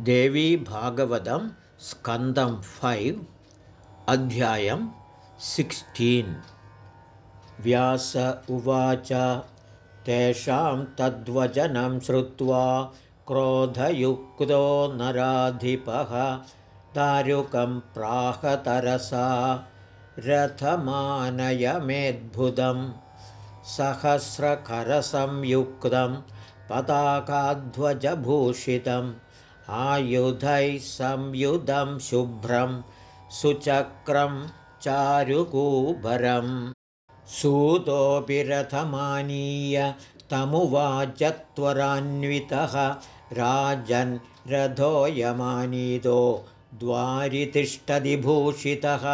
देवी भागवतं स्कन्दं फैव् अध्यायं सिक्स्टीन्। व्यास उवाच तेषां तद्वचनं श्रुत्वा क्रोधयुक्तो नराधिपः दारुकं प्राहतरसा रथमानयमेद्भुतं सहस्रकरसंयुक्तं पताकाध्वजभूषितम् आयुधैः संयुधं शुभ्रं सुचक्रं चारुकूबरम् रथमानीय तमुवाचत्वरान्वितः राजन् रथोयमानीतो द्वारितिष्ठतिभूषितः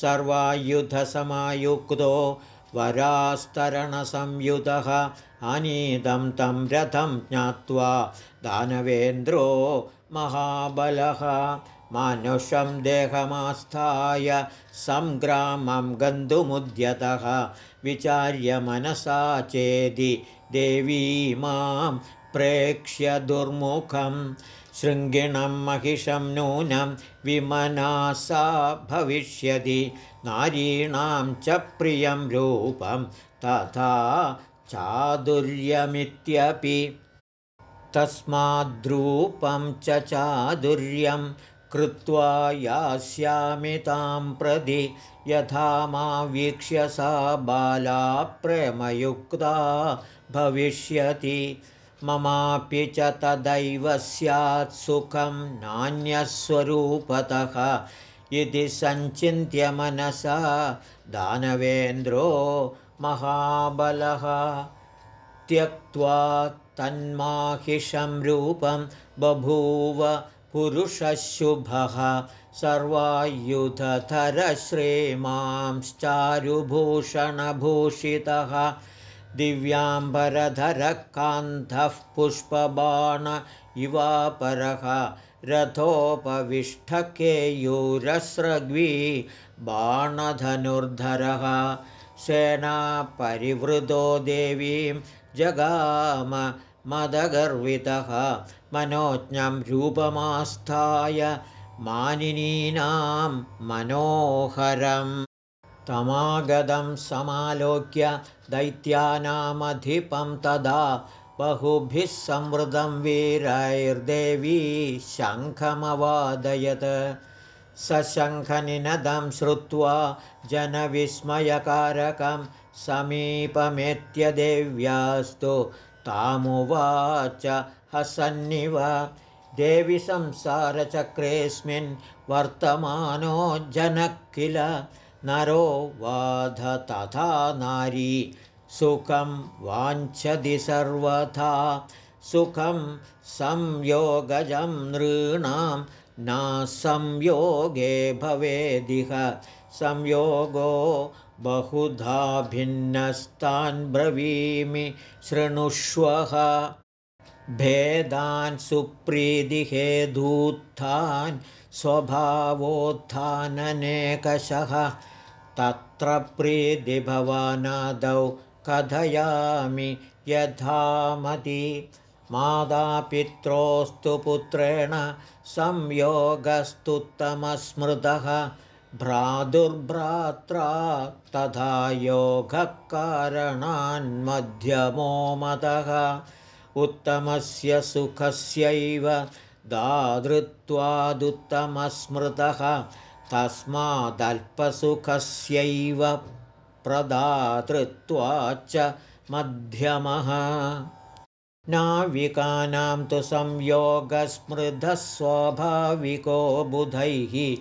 सर्वायुधसमायुक्तो वरास्तरणसंयुतः अनीतं तं रथं ज्ञात्वा दानवेन्द्रो महाबलः। मानुषं देहमास्थाय सङ्ग्रामं गन्तुमुद्यतः। विचार्य मनसा चेदि देवी मां प्रेक्ष्य दुर्मुखं। शृङ्गिणं महिषं नूनं विमनासा भविष्यति नारीणां च प्रियं रूपं तथा चादुर्यमित्यपि। तस्माद्रूपं च चादुर्यं कृत्वा यास्यामि तां प्रति यथा मा वीक्ष्य सा बाला प्रेमयुक्ता भविष्यति। ममापि च तदैव स्यात् सुखं नान्यस्वरूपतः इति सञ्चिन्त्य मनसा दानवेन्द्रो महाबलः। त्यक्त्वा तन्माहिषं रूपं बभूव पुरुषशुभः। सर्वायुधधरश्रेमांश्चारुभूषणभूषितः दिव्याम्बरधरः कान्धः पुष्पबाण इवापरः रथोपविष्टकेयूरस्रग्वी बाणधनुर्धरः सेनापरिवृतो देवीं जगाम मदगर्वितः मनोज्ञं रूपमास्थाय मानिनीनां मनोहरम् तमागतं समालोक्य दैत्यानामधिपं तदा बहुभिः संवृतं वीरैर्देवी शङ्खमवादयत्। सशङ्खनिनदं श्रुत्वा जनविस्मयकारकं समीपमेत्यदेव्यास्तु तामुवाच हसन्निव। देवि संसारचक्रेऽस्मिन् वर्तमानो जनः किल? नरो वाध तथा नारी सुखं वाञ्छति सर्वथा। सुखं संयोगजं नृणां न संयोगे भवेदिह। संयोगो बहुधा भिन्नस्तान् ब्रवीमि शृणुष्वः भेदान् सुप्रीतिहेधूत्थान् स्वभावोत्थाननेकषः तत्र प्रीतिभवानादौ कथयामि यथामति मातापित्रोस्तु पुत्रेण संयोगस्तुत्तमस्मृतः भ्रातुर्भ्रात्रा तथा योगकारणान्मध्यमो मतः उत्तमस्य सुखस्यैव दातृत्वादुत्तमस्मृतः तस्मादल्पसुखस्यैव प्रदातृत्वाच्च मध्यमः। नाविकानां तु संयोगस्मृतः स्वाभाविको बुधैः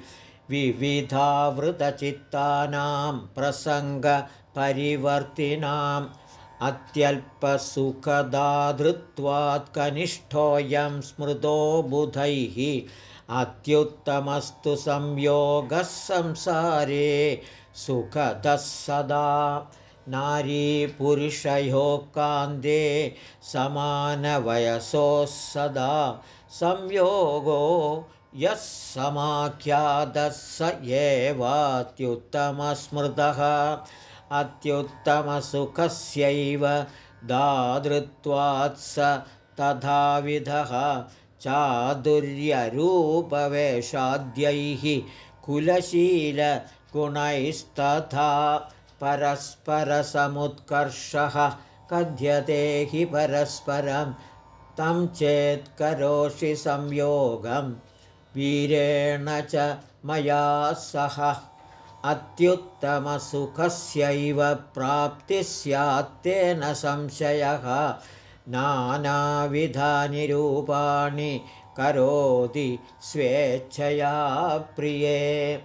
विविधावृतचित्तानां प्रसङ्गपरिवर्तिनाम् अत्यल्पसुखदाधृत्वात् कनिष्ठोऽयं स्मृतो बुधैः अत्युत्तमस्तु संयोगः संसारे सुखदः सदा। नारीपुरुषयोः कान्ते समानवयसोः सदा। संयोगो यः समाख्यातः स एवात्युत्तमस्मृतः। अत्युत्तमसुखस्यैव दातृत्वात् स तथाविधः चादुर्यरूपवेषाद्यैः कुलशीलगुणैस्तथा परस्परसमुत्कर्षः कथ्यते हि परस्परं तं चेत्करोषि संयोगं। वीरेण च मया सह अत्युत्तमसुखस्यैव प्राप्तिः स्यात्तेन संशयः नानाविधानि रूपाणि करोति स्वेच्छया प्रिये।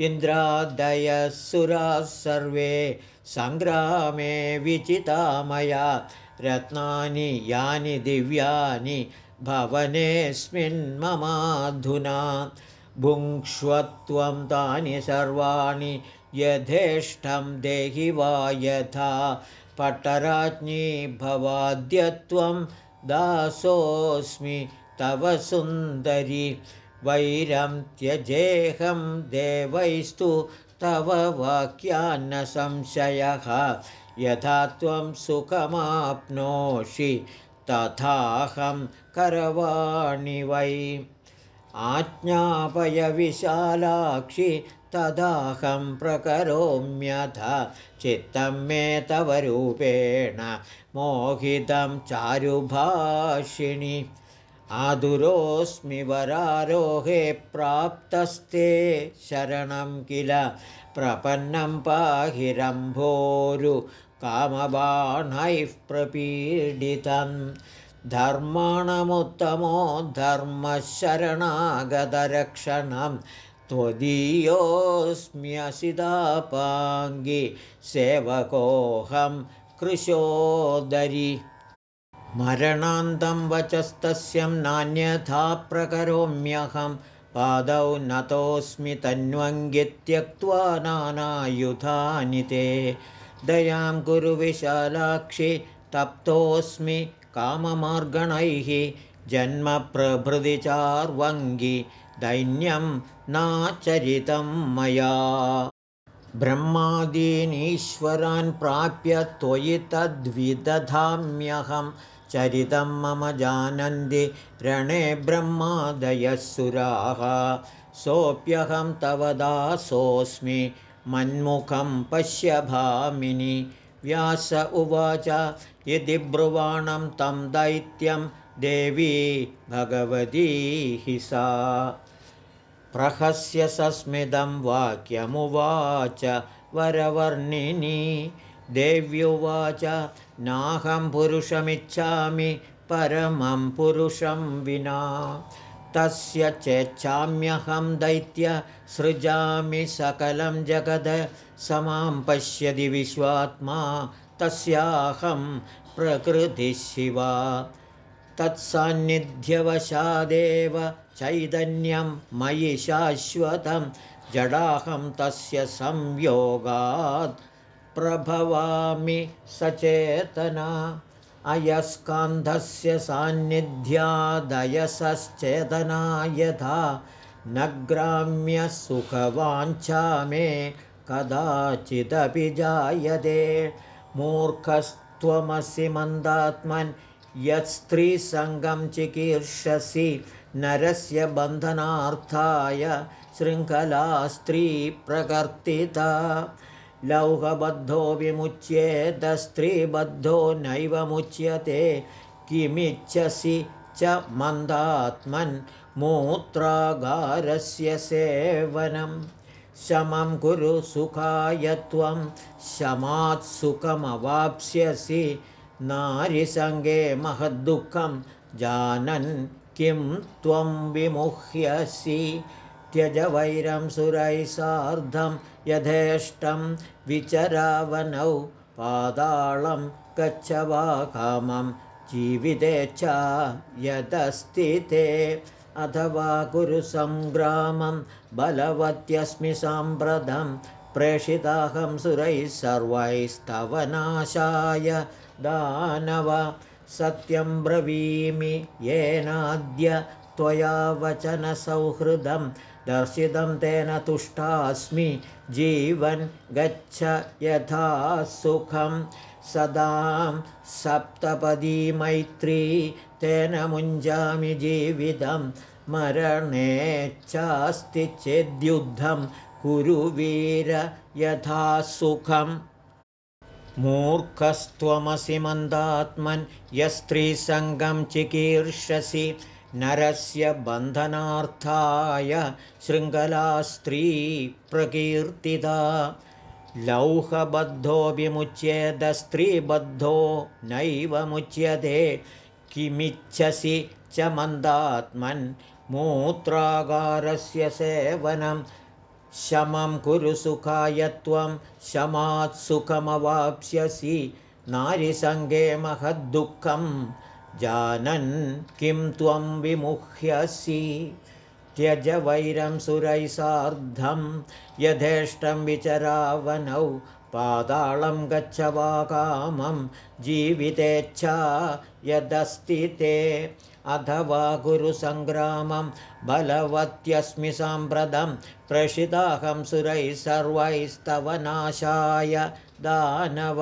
इन्द्रादयः सुराः सर्वे सङ्ग्रामे विचिता मया। रत्नानि यानि दिव्यानि भवनेऽस्मिन् ममाधुना। भुङ्क्ष्वत्वं तानि सर्वाणि यथेष्टं देहि वा यथा पटराज्ञी भवाद्यत्वं दासोऽस्मि तव सुन्दरि। वैरं त्यजेहं देवैस्तु तव वाक्यान्न संशयः। यथा त्वं सुखमाप्नोषि तथाहं करवाणि वै आज्ञापयविशालाक्षि तदाहं प्रकरोम्यथ। चित्तं मे तव रूपेण मोहितं चारुभाषिणि। आदुरोऽस्मि वरारोहे प्राप्तस्ते शरणं किल? प्रपन्नं पाहिरम्भोरु कामबाणैः प्रपीडितं धर्माणमुत्तमो धर्मशरणागतरक्षणं त्वदीयोऽस्म्यसिदापाङ्गि सेवकोऽहं कृशोदरि। मरणान्तं वचस्तस्यं नान्यथा प्रकरोम्यहं पादौ नतोऽस्मि तन्वङ्गित्यक्त्वा नानायुधानि ते। दयां कुरु विशालाक्षि तप्तोऽस्मि काममार्गणैः जन्मप्रभृति चार्वङ्गि दैन्यं नाचरितं मया। ब्रह्मादीनीश्वरान् प्राप्य त्वयि तद्विदधाम्यहं चरितं मम जानन्ति रणे ब्रह्मादयः सुराः सोऽप्यहं तव दासोऽस्मि मन्मुखं पश्य भामिनि व्यास उवाच यदि ब्रुवाणं तं दैत्यं देवी भगवती सा। प्रहस्य सस्मिदं वाक्यमुवाच वरवर्णिनी देव्युवाच नाहं पुरुषमिच्छामि परमं पुरुषं विना तस्य चेच्छाम्यहं दैत्य सृजामि सकलं जगद समां पश्यति विश्वात्मा तस्याहं प्रकृतिशिवा। तत्सान्निध्यवशादेव चैतन्यं मयि शाश्वतं जडाहं तस्य संयोगात् प्रभवामि सचेतना अयस्कान्धस्य सान्निध्यादयसश्चेतना यथा न ग्राम्यसुखवाञ्छा मे कदाचिदपि जायते। मूर्खस्त्वमसि मन्दात्मन् यत्स्त्रीसङ्गं चिकीर्षसि नरस्य बन्धनार्थाय शृङ्खला स्त्रीप्रकर्तिता लौहबद्धो विमुच्येदस्त्रीबद्धो नैव मुच्यते। किमिच्छसि च मन्दात्मन् मूत्रागारस्य सेवनं शमं कुरु सुखाय त्वं शमात् सुखमवाप्स्यसि। नारिसङ्गे महद्दुःखं जानन् किं त्वं विमुह्यसि त्यजवैरं सुरैः सार्धं यथेष्टं विचरावनौ पादाळं गच्छ वा कामं जीवितेच्छा यदस्ति ते अथवा कुरु सङ्ग्रामं बलवत्यस्मि साम्प्रतं प्रेषिताहं सुरैः सर्वैस्तव नाशाय दानव सत्यं ब्रवीमि येनाद्य त्वया वचनसौहृदं दर्शितं तेन तुष्टास्मि। जीवन् गच्छ यथा सुखं सदां सप्तपदी मैत्री तेन मुञ्जामि जीवितं मरणेच्छास्ति चेद्युद्धं कुरु वीर यथा सुखम्। मूर्खस्त्वमसि मन्दात्मन् यस्त्रीसङ्गं चिकीर्षसि नरस्य बन्धनार्थाय शृङ्खला स्त्री प्रकीर्तिता लौहबद्धोऽभिमुच्येदस्त्रीबद्धो नैव मुच्यते। किमिच्छसि च मन्दात्मन् मूत्रागारस्य सेवनं। शमं कुरु सुखाय त्वं शमात् सुखमवाप्स्यसि। नारिसङ्गे महद्दुःखं जानन् किं त्वं विमुह्यसि? त्यज वैरं सुरैः सार्धं यथेष्टं विचरावनौ पातालं गच्छ वा कामं जीवितेच्छा यदस्ति ते अथवा गुरुसङ्ग्रामं बलवत्यस्मि साम्प्रतं प्रषिताहं सुरैः सर्वैस्तव नाशाय दानव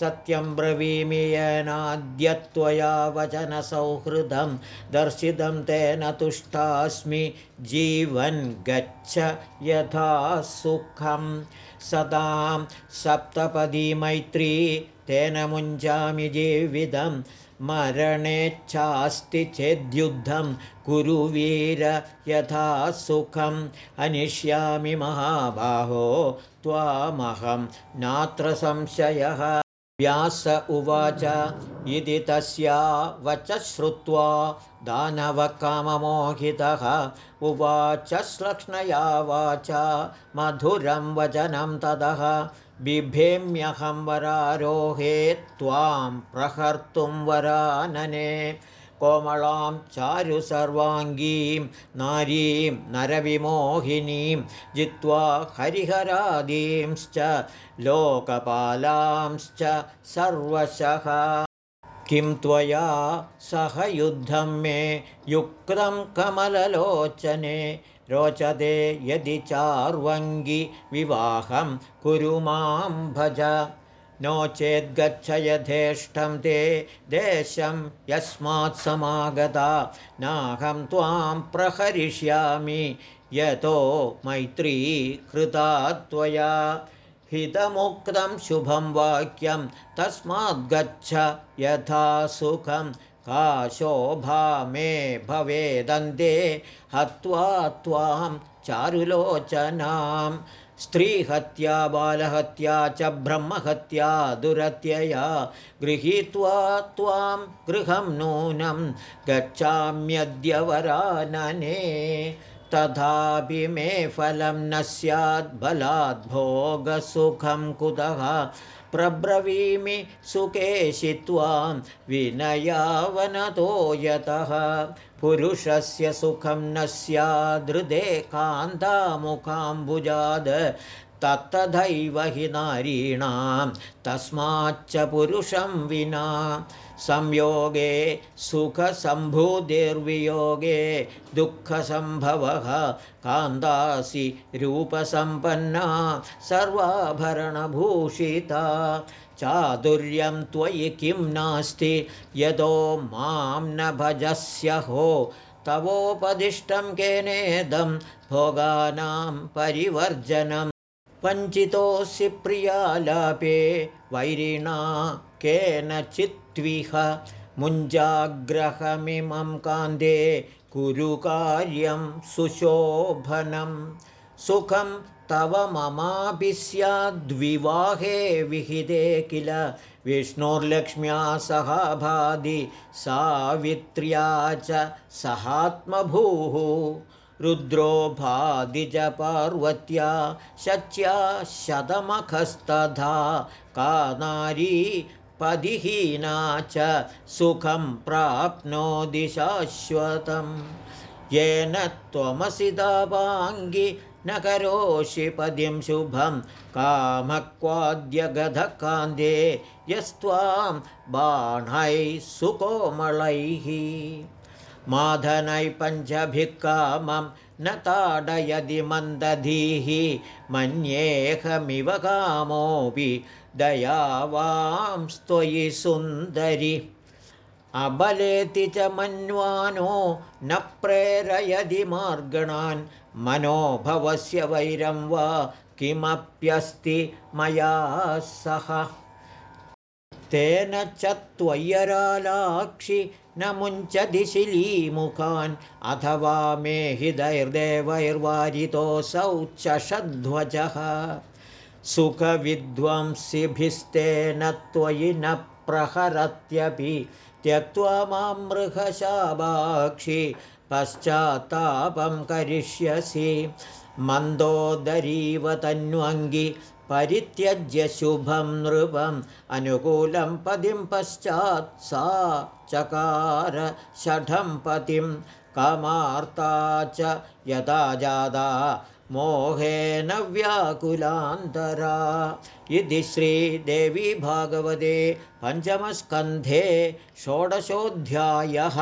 सत्यं ब्रवीमि येनाद्य त्वया वचनसौहृदं दर्शितं तेन तुष्टास्मि जीवन् गच्छ यथा सुखं। सदां सप्तपदी मैत्री तेन मुञ्चामि जीवितं मरणेच्छास्ति चेद्युद्धं कुरु वीर यथा सुखम्। अनिष्यामि महाबाहो त्वामहं। नात्र संशयः। व्यास उवाच इति तस्या वच श्रुत्वा दानवकाममोहितः। उवाच श्लक्ष्णया वाचा मधुरं वचनं ततः बिभेम्यहं वरारोहे त्वां प्रहर्तुं वरानने कोमलां चारु सर्वाङ्गीं नारीं नरविमोहिनीं जित्वा हरिहरादींश्च लोकपालांश्च सर्वशः किं त्वया सह युद्धं मे युक्तं कमललोचने? रोचते यदि चार्वङ्गि विवाहं कुरु मां भज। नो चेद्गच्छ यथेष्टं ते देशं यस्मात् समागता। नाहं त्वां प्रहरिष्यामि। यतो मैत्री कृता त्वया हितमुक्तं शुभं वाक्यं तस्माद्गच्छ यथा सुखं। का शोभा मे भवेदन्ते। हत्वा त्वां चारुलोचनां स्त्रीहत्या बालहत्या च ब्रह्महत्या दुरत्यया। गृहीत्वा त्वां गृहं नूनं। गच्छाम्यद्य वरानने तथापि मे फलं न स्याद्बलाद्भोगसुखं कुतः? प्रब्रवीमि सुकेशि त्वां विनयावनतो यतः। पुरुषस्य सुखं न स्यादृदे कान्तामुखाम्बुजाद तत्तथैव हि नारीणां तस्माच्च पुरुषं विना संयोगे सुखसम्भुतिर्वियोगे दुःखसम्भवः कान्दासि रूपसम्पन्ना सर्वाभरणभूषिता। चातुर्यं त्वयि किं नास्ति? यतो मां न भजस्यहो तवोपदिष्टं केनेदं भोगानां परिवर्जनं वञ्चितोऽसि प्रियालापे वैरिणा केनचित्विह मुञ्जाग्रहमिमं कान्ते कुरु कार्यं सुशोभनं। सुखं तव ममापि स्याद्विवाहे विहिते किल? विष्णोर्लक्ष्म्या सह भादि सावित्र्या च सहात्मभूः रुद्रो भादिज पार्वत्या शच्या शतमखस्तथा का नारी पदिहीना च सुखं प्राप्नोति शाश्वतं येन त्वमसि न करोषि पदिं शुभं कामक्वाद्यगधकान्ते यस्त्वां बाणैः सुकोमलैः माधनै पञ्चभिक्कामं न ताडयदि मन्दधीः मन्येऽहमिव कामोऽपि दयावांस्त्वयि सुन्दरि। अबलेति च मन्वानो न प्रेरयदि मार्गणान् मनोभवस्य वैरं वा किमप्यस्ति मया सह? तेन च त्वय्यरालाक्षि न मुञ्चदिशिलीमुखान् अथवा मे हृदैर्देवैर्वारितोऽसौ चषध्वजः। सुखविद्वंसिभिस्तेन त्वयि न प्रहरत्यपि त्यक्त्वा मां मृगशाभाक्षि पश्चात्तापं करिष्यसि। मन्दोदरीव तन्वङ्गि परित्यज्य शुभं नृपम् अनुकूलं पदिं पश्चात् सा चकार षठं पतिं कमार्ता च यथा जादा मोहेन व्याकुलान्तरा। इति श्रीदेवी भागवते पञ्चमस्कन्धे षोडशोऽध्यायः